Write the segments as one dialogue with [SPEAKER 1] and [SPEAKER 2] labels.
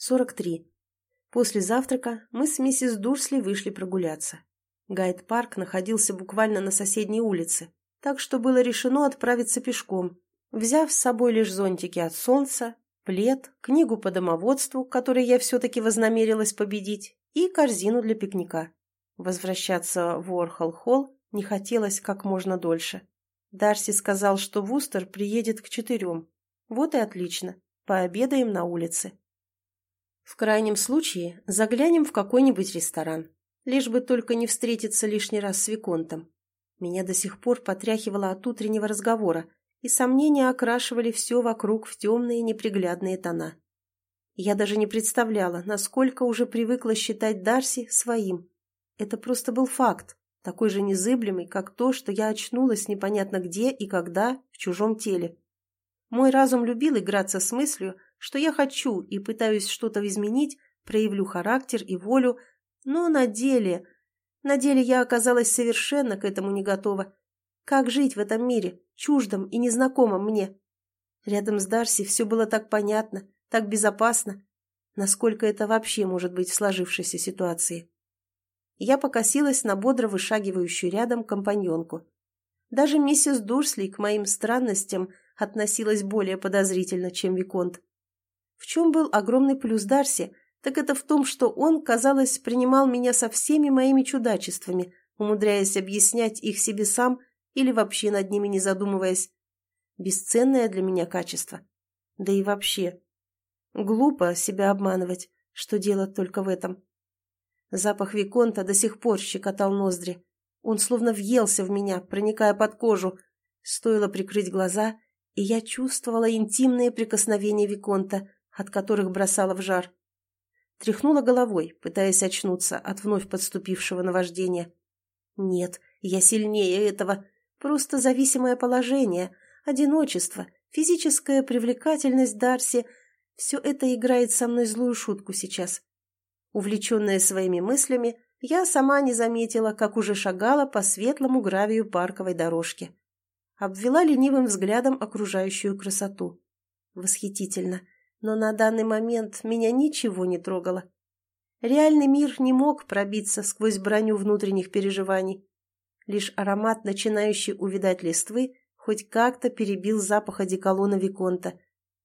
[SPEAKER 1] 43. После завтрака мы с миссис Дурсли вышли прогуляться. Гайд-парк находился буквально на соседней улице, так что было решено отправиться пешком, взяв с собой лишь зонтики от солнца, плед, книгу по домоводству, которой я все-таки вознамерилась победить, и корзину для пикника. Возвращаться в Уорхол-холл не хотелось как можно дольше. Дарси сказал, что Вустер приедет к четырем. Вот и отлично. Пообедаем на улице. В крайнем случае заглянем в какой-нибудь ресторан. Лишь бы только не встретиться лишний раз с Виконтом. Меня до сих пор потряхивало от утреннего разговора, и сомнения окрашивали все вокруг в темные неприглядные тона. Я даже не представляла, насколько уже привыкла считать Дарси своим. Это просто был факт, такой же незыблемый, как то, что я очнулась непонятно где и когда в чужом теле. Мой разум любил играться с мыслью, что я хочу и пытаюсь что-то изменить, проявлю характер и волю, но на деле... На деле я оказалась совершенно к этому не готова. Как жить в этом мире, чуждом и незнакомом мне? Рядом с Дарси все было так понятно, так безопасно. Насколько это вообще может быть в сложившейся ситуации? Я покосилась на бодро вышагивающую рядом компаньонку. Даже миссис Дурсли к моим странностям относилась более подозрительно, чем Виконт. В чем был огромный плюс Дарси, так это в том, что он, казалось, принимал меня со всеми моими чудачествами, умудряясь объяснять их себе сам или вообще над ними не задумываясь. Бесценное для меня качество. Да и вообще. Глупо себя обманывать, что дело только в этом. Запах Виконта до сих пор щекотал ноздри. Он словно въелся в меня, проникая под кожу. Стоило прикрыть глаза, и я чувствовала интимные прикосновения Виконта, от которых бросала в жар. Тряхнула головой, пытаясь очнуться от вновь подступившего наваждения. Нет, я сильнее этого. Просто зависимое положение, одиночество, физическая привлекательность Дарси — все это играет со мной злую шутку сейчас. Увлеченная своими мыслями, я сама не заметила, как уже шагала по светлому гравию парковой дорожки. Обвела ленивым взглядом окружающую красоту. Восхитительно, но на данный момент меня ничего не трогало. Реальный мир не мог пробиться сквозь броню внутренних переживаний. Лишь аромат, начинающий увидать листвы, хоть как-то перебил запах одеколона Виконта,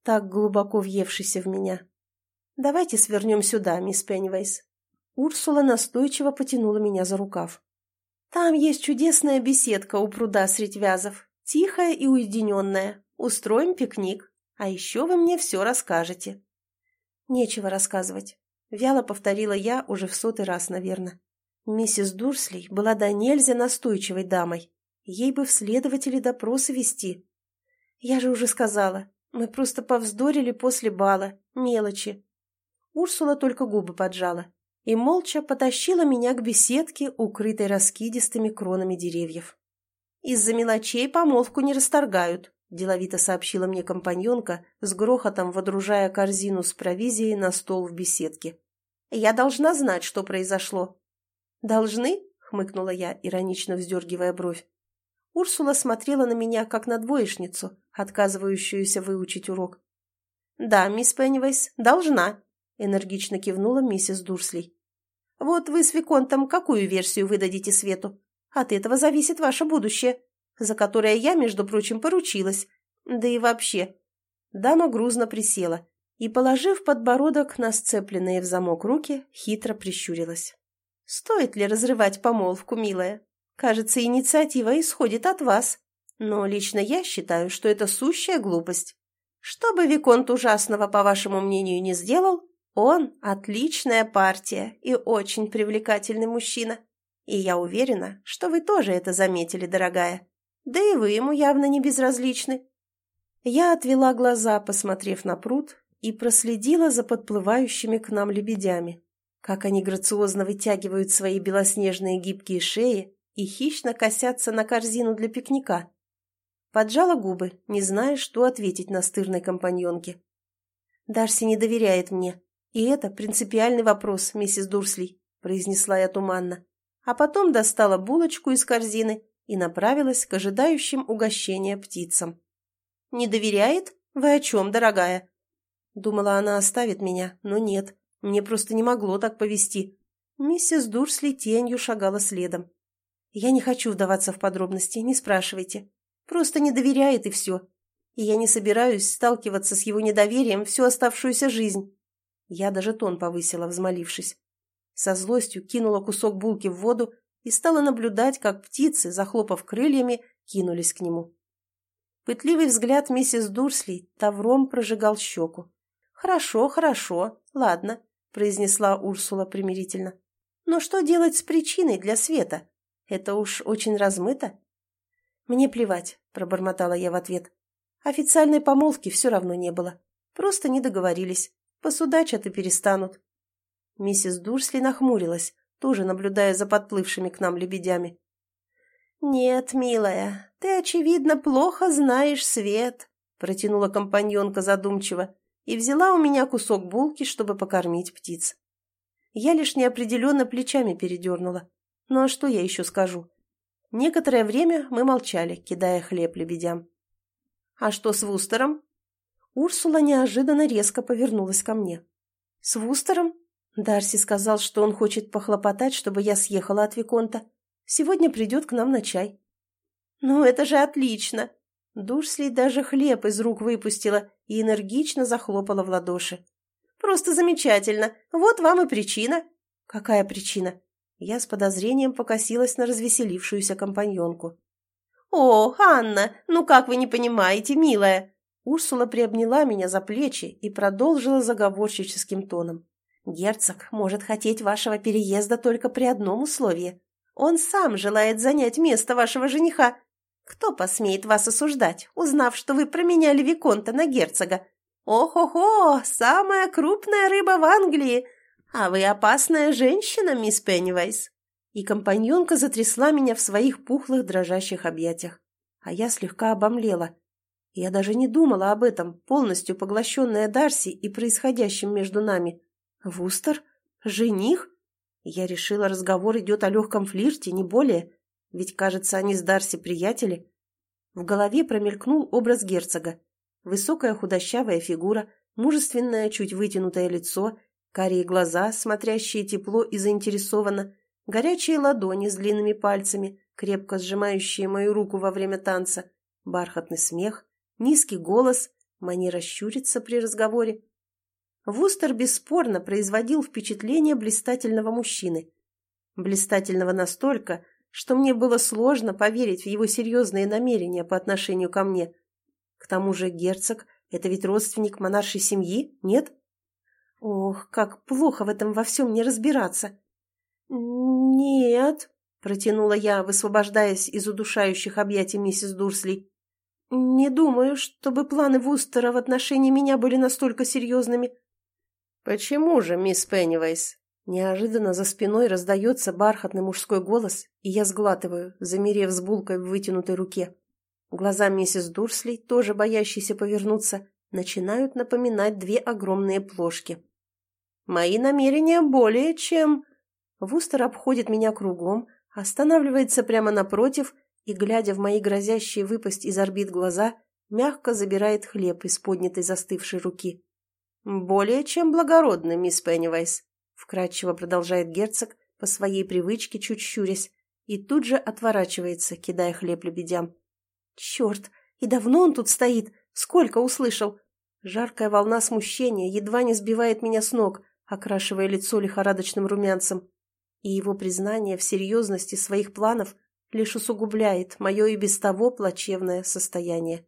[SPEAKER 1] так глубоко въевшийся в меня. «Давайте свернем сюда, мисс Пеннивейс». Урсула настойчиво потянула меня за рукав. «Там есть чудесная беседка у пруда средь вязов, тихая и уединенная. Устроим пикник, а еще вы мне все расскажете». «Нечего рассказывать», — вяло повторила я уже в сотый раз, наверное. Миссис Дурсли была до нельзя настойчивой дамой. Ей бы в следователи допросы вести. Я же уже сказала, мы просто повздорили после бала, мелочи. Урсула только губы поджала и молча потащила меня к беседке, укрытой раскидистыми кронами деревьев. «Из-за мелочей помолвку не расторгают», – деловито сообщила мне компаньонка, с грохотом водружая корзину с провизией на стол в беседке. «Я должна знать, что произошло». «Должны?» – хмыкнула я, иронично вздергивая бровь. Урсула смотрела на меня, как на двоечницу, отказывающуюся выучить урок. «Да, мисс Пеннивейс, должна», — энергично кивнула миссис Дурсли. «Вот вы с Виконтом какую версию выдадите Свету? От этого зависит ваше будущее, за которое я, между прочим, поручилась. Да и вообще». Дама грузно присела и, положив подбородок на сцепленные в замок руки, хитро прищурилась. «Стоит ли разрывать помолвку, милая? Кажется, инициатива исходит от вас. Но лично я считаю, что это сущая глупость. Что бы Виконт ужасного, по вашему мнению, не сделал, он отличная партия и очень привлекательный мужчина. И я уверена, что вы тоже это заметили, дорогая. Да и вы ему явно не безразличны. Я отвела глаза, посмотрев на пруд, и проследила за подплывающими к нам лебедями. Как они грациозно вытягивают свои белоснежные гибкие шеи и хищно косятся на корзину для пикника. Поджала губы, не зная, что ответить настырной компаньонке. Дарси не доверяет мне, «И это принципиальный вопрос, миссис Дурсли», — произнесла я туманно. А потом достала булочку из корзины и направилась к ожидающим угощения птицам. «Не доверяет? Вы о чем, дорогая?» Думала, она оставит меня, но нет. Мне просто не могло так повести. Миссис Дурсли тенью шагала следом. Я не хочу вдаваться в подробности, не спрашивайте. Просто не доверяет и все. И я не собираюсь сталкиваться с его недоверием всю оставшуюся жизнь. Я даже тон повысила, взмолившись. Со злостью кинула кусок булки в воду и стала наблюдать, как птицы, захлопав крыльями, кинулись к нему. Пытливый взгляд миссис Дурсли тавром прожигал щеку. «Хорошо, хорошо, ладно», — произнесла Урсула примирительно. «Но что делать с причиной для света? Это уж очень размыто». «Мне плевать», — пробормотала я в ответ. «Официальной помолвки все равно не было. Просто не договорились. Посудачат и перестанут». Миссис Дурсли нахмурилась, тоже наблюдая за подплывшими к нам лебедями. «Нет, милая, ты, очевидно, плохо знаешь свет», — протянула компаньонка задумчиво и взяла у меня кусок булки, чтобы покормить птиц. Я лишь неопределенно плечами передернула. Ну а что я еще скажу? Некоторое время мы молчали, кидая хлеб лебедям. «А что с Вустером?» Урсула неожиданно резко повернулась ко мне. «С Вустером?» Дарси сказал, что он хочет похлопотать, чтобы я съехала от Виконта. Сегодня придет к нам на чай. «Ну, это же отлично!» Дурсли даже хлеб из рук выпустила и энергично захлопала в ладоши. «Просто замечательно! Вот вам и причина!» «Какая причина?» Я с подозрением покосилась на развеселившуюся компаньонку. «О, Анна, ну как вы не понимаете, милая!» Урсула приобняла меня за плечи и продолжила заговорщическим тоном. «Герцог может хотеть вашего переезда только при одном условии. Он сам желает занять место вашего жениха. Кто посмеет вас осуждать, узнав, что вы променяли Виконта на герцога? Ох-охо, самая крупная рыба в Англии! А вы опасная женщина, мисс Пеннивайз!» И компаньонка затрясла меня в своих пухлых дрожащих объятиях. А я слегка обомлела. Я даже не думала об этом, полностью поглощенная Дарси и происходящим между нами. Вустер? Жених? Я решила, разговор идет о легком флирте, не более. Ведь, кажется, они с Дарси приятели. В голове промелькнул образ герцога. Высокая худощавая фигура, мужественное, чуть вытянутое лицо, карие глаза, смотрящие тепло и заинтересованно, горячие ладони с длинными пальцами, крепко сжимающие мою руку во время танца, бархатный смех, низкий голос, манера щуриться при разговоре. Вустер бесспорно производил впечатление блистательного мужчины. Блистательного настолько, что мне было сложно поверить в его серьезные намерения по отношению ко мне. К тому же герцог — это ведь родственник монаршей семьи, нет? Ох, как плохо в этом во всем не разбираться. «Нет», — протянула я, высвобождаясь из удушающих объятий миссис Дурсли. «Не думаю, чтобы планы Вустера в отношении меня были настолько серьезными».
[SPEAKER 2] «Почему же, мисс Пеннивайс?»
[SPEAKER 1] Неожиданно за спиной раздается бархатный мужской голос, и я сглатываю, замерев с булкой в вытянутой руке. Глаза миссис Дурсли, тоже боящиеся повернуться, начинают напоминать две огромные плошки. «Мои намерения более чем...» Вустер обходит меня кругом, останавливается прямо напротив и, глядя в мои грозящие выпасть из орбит глаза, мягко забирает хлеб из поднятой застывшей руки. «Более чем благородно, мисс Пеннивайс», — вкратчиво продолжает герцог, по своей привычке чуть щурясь, и тут же отворачивается, кидая хлеб лебедям. «Черт! И давно он тут стоит? Сколько услышал?» Жаркая волна смущения едва не сбивает меня с ног, окрашивая лицо лихорадочным румянцем. И его признание в серьезности своих планов лишь усугубляет мое и без того плачевное состояние.